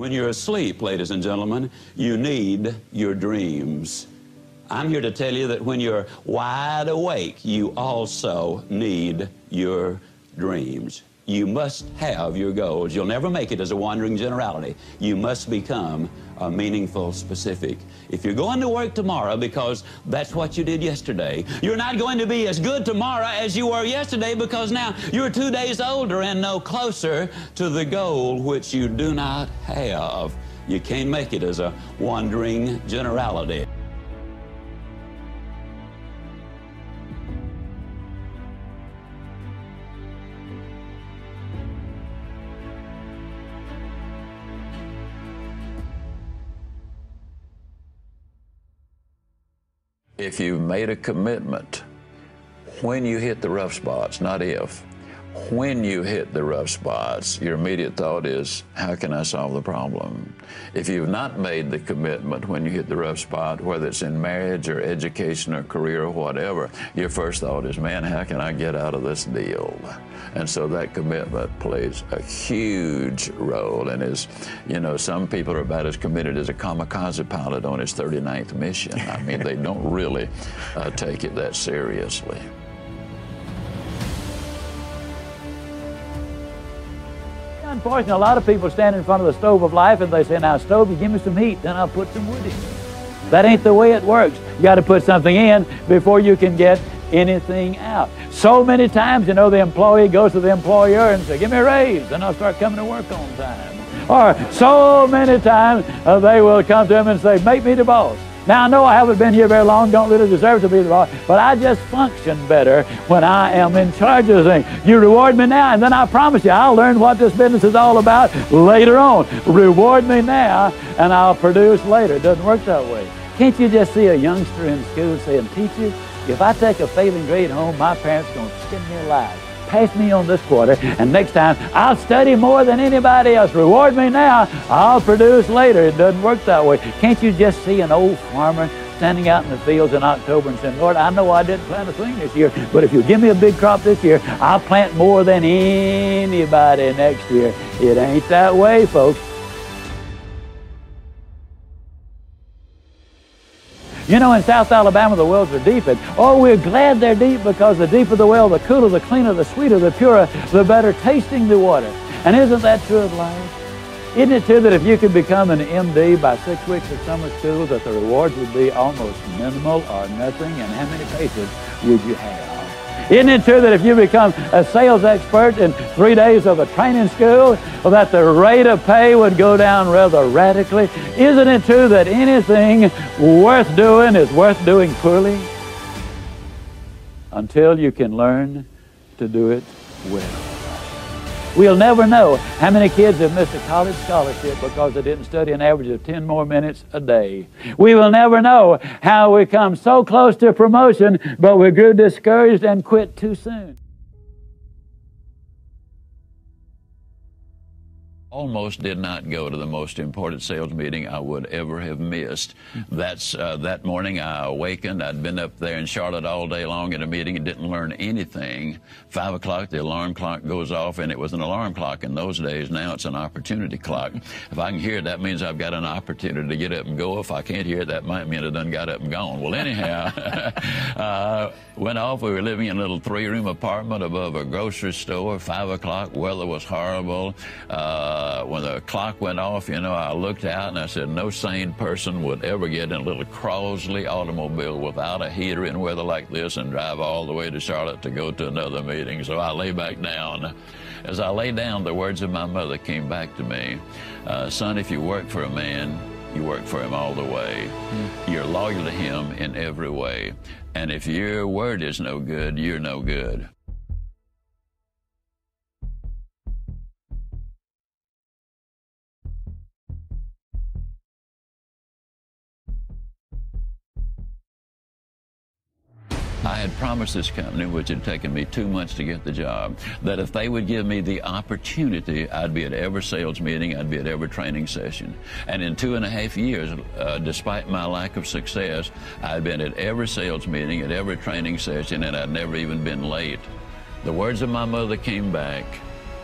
When you're asleep, ladies and gentlemen, you need your dreams. I'm here to tell you that when you're wide awake, you also need your dreams. You must have your goals. You'll never make it as a wandering generality. You must become a meaningful specific. If you're going to work tomorrow because that's what you did yesterday, you're not going to be as good tomorrow as you were yesterday because now you're two days older and no closer to the goal which you do not have. You can't make it as a wandering generality. If you've made a commitment, when you hit the rough spots, not if, when you hit the rough spots, your immediate thought is, how can I solve the problem? If you've not made the commitment when you hit the rough spot, whether it's in marriage or education or career or whatever, your first thought is, man, how can I get out of this deal? And so that commitment plays a huge role and is, you know, some people are about as committed as a kamikaze pilot on his 39th mission. I mean, they don't really uh, take it that seriously. A lot of people stand in front of the stove of life and they say, now, stove, you give me some heat, then I'll put some wood in. That ain't the way it works. You got to put something in before you can get anything out. So many times, you know, the employee goes to the employer and says, give me a raise, then I'll start coming to work on time. Or so many times uh, they will come to him and say, make me the boss. Now, I know I haven't been here very long, don't really deserve to be the boss, but I just function better when I am in charge of the thing. You reward me now, and then I promise you, I'll learn what this business is all about later on. Reward me now, and I'll produce later. It doesn't work that way. Can't you just see a youngster in school saying, teacher, if I take a failing grade home, my parents are going to skin me alive. Pass me on this quarter, and next time I'll study more than anybody else. Reward me now, I'll produce later. It doesn't work that way. Can't you just see an old farmer standing out in the fields in October and saying, Lord, I know I didn't plant a thing this year, but if you give me a big crop this year, I'll plant more than anybody next year. It ain't that way, folks. You know, in South Alabama, the wells are deep, and oh, we're glad they're deep because the deeper the well, the cooler, the cleaner, the sweeter, the purer, the better tasting the water. And isn't that true of life? Isn't it true that if you could become an MD by six weeks of summer school, that the rewards would be almost minimal or nothing, and how many patients would you have? Isn't it true that if you become a sales expert in three days of a training school, that the rate of pay would go down rather radically? Isn't it true that anything worth doing is worth doing poorly? Until you can learn to do it well. We'll never know how many kids have missed a college scholarship because they didn't study an average of 10 more minutes a day. We will never know how we come so close to promotion, but we grew discouraged and quit too soon. Almost did not go to the most important sales meeting I would ever have missed. That's uh, that morning I awakened. I'd been up there in Charlotte all day long at a meeting and didn't learn anything. Five o'clock, the alarm clock goes off, and it was an alarm clock in those days. Now it's an opportunity clock. If I can hear it, that means I've got an opportunity to get up and go. If I can't hear it, that might mean I done got up and gone. Well, anyhow, uh, went off. We were living in a little three-room apartment above a grocery store. Five o'clock, weather was horrible. Uh, uh, when the clock went off, you know, I looked out and I said, no sane person would ever get in a little Crosley automobile without a heater in weather like this and drive all the way to Charlotte to go to another meeting. So I lay back down. As I lay down, the words of my mother came back to me. Uh, son, if you work for a man, you work for him all the way. Mm. You're loyal to him in every way. And if your word is no good, you're no good. Had promised this company, which had taken me two months to get the job, that if they would give me the opportunity, I'd be at every sales meeting, I'd be at every training session. And in two and a half years, uh, despite my lack of success, I'd been at every sales meeting, at every training session, and I'd never even been late. The words of my mother came back.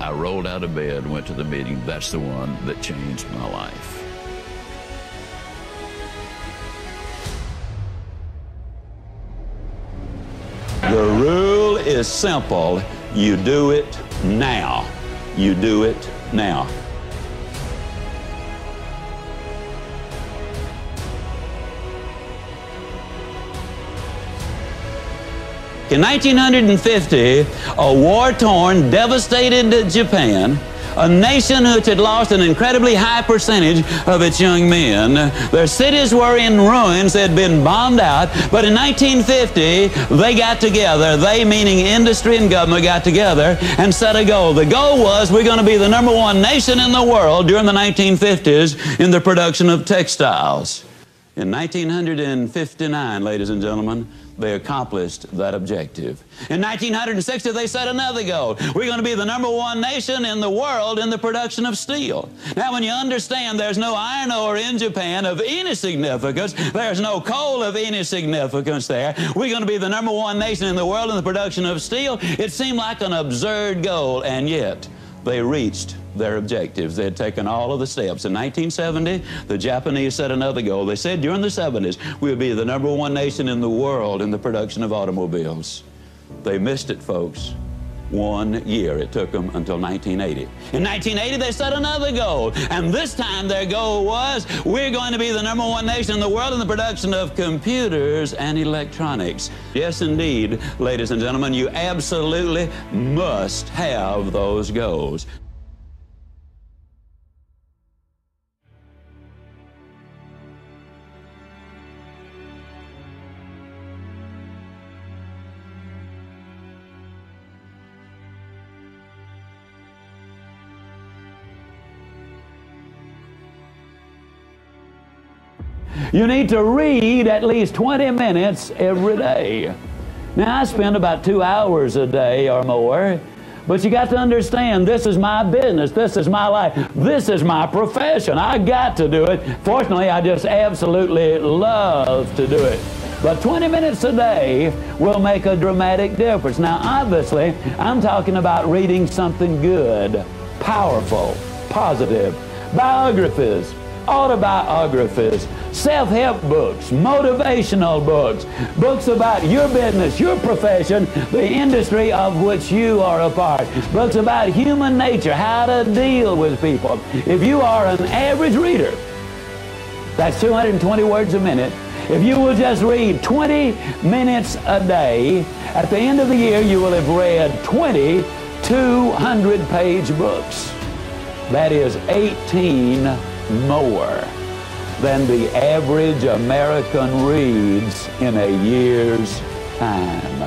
I rolled out of bed, went to the meeting. That's the one that changed my life. The rule is simple. You do it now. You do it now. In 1950, a war-torn, devastated Japan a nation which had lost an incredibly high percentage of its young men. Their cities were in ruins, they had been bombed out, but in 1950, they got together, they meaning industry and government got together and set a goal. The goal was we're going to be the number one nation in the world during the 1950s in the production of textiles. In 1959, ladies and gentlemen, they accomplished that objective. In 1960, they set another goal. We're going to be the number one nation in the world in the production of steel. Now, when you understand there's no iron ore in Japan of any significance, there's no coal of any significance there, we're going to be the number one nation in the world in the production of steel, it seemed like an absurd goal, and yet they reached their objectives. They had taken all of the steps. In 1970, the Japanese set another goal. They said during the 70s, we would be the number one nation in the world in the production of automobiles. They missed it, folks. One year it took them until 1980. In 1980, they set another goal, and this time their goal was we're going to be the number one nation in the world in the production of computers and electronics. Yes, indeed, ladies and gentlemen, you absolutely must have those goals. You need to read at least 20 minutes every day. Now, I spend about two hours a day or more, but you got to understand this is my business, this is my life, this is my profession. I got to do it. Fortunately, I just absolutely love to do it. But 20 minutes a day will make a dramatic difference. Now, obviously, I'm talking about reading something good, powerful, positive, biographies, autobiographies, self help books, motivational books, books about your business, your profession, the industry of which you are a part, books about human nature, how to deal with people. If you are an average reader, that's 220 words a minute. If you will just read 20 minutes a day, at the end of the year, you will have read 20 200 page books. That is 18 more than the average American reads in a year's time.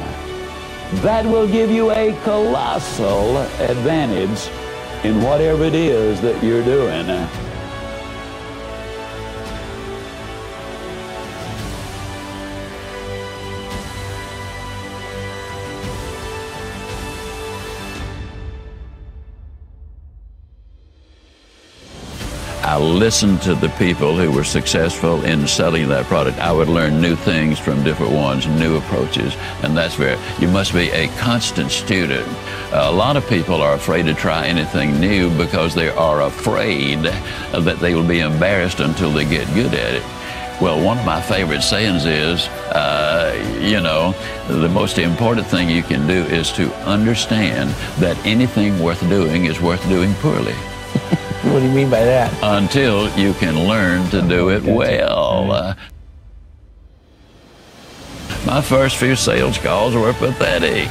That will give you a colossal advantage in whatever it is that you're doing. I listened to the people who were successful in selling that product. I would learn new things from different ones, new approaches, and that's where you must be a constant student. A lot of people are afraid to try anything new because they are afraid that they will be embarrassed until they get good at it. Well, one of my favorite sayings is, uh, you know, the most important thing you can do is to understand that anything worth doing is worth doing poorly. What do you mean by that? Until you can learn to do it well. Uh, my first few sales calls were pathetic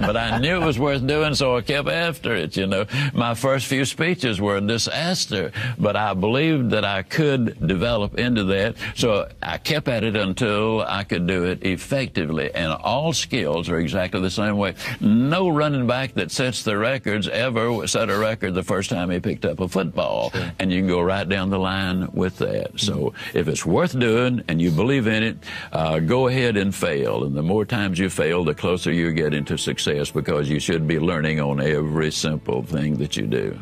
but I knew it was worth doing, so I kept after it. You know, my first few speeches were a disaster, but I believed that I could develop into that, so I kept at it until I could do it effectively. And all skills are exactly the same way. No running back that sets the records ever set a record the first time he picked up a football, sure. and you can go right down the line with that. So mm-hmm. if it's worth doing and you believe in it, uh, go ahead and fail. And the more times you fail, the closer you get into success success because you should be learning on every simple thing that you do.